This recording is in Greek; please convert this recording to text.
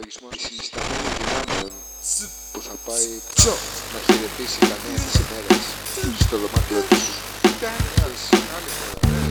απολογισμό συνισταμένων δυνάμεων που θα πάει να χαιρετήσει τα νέα της ημέρας στο δωμάτιο τους. Άλλη φορά.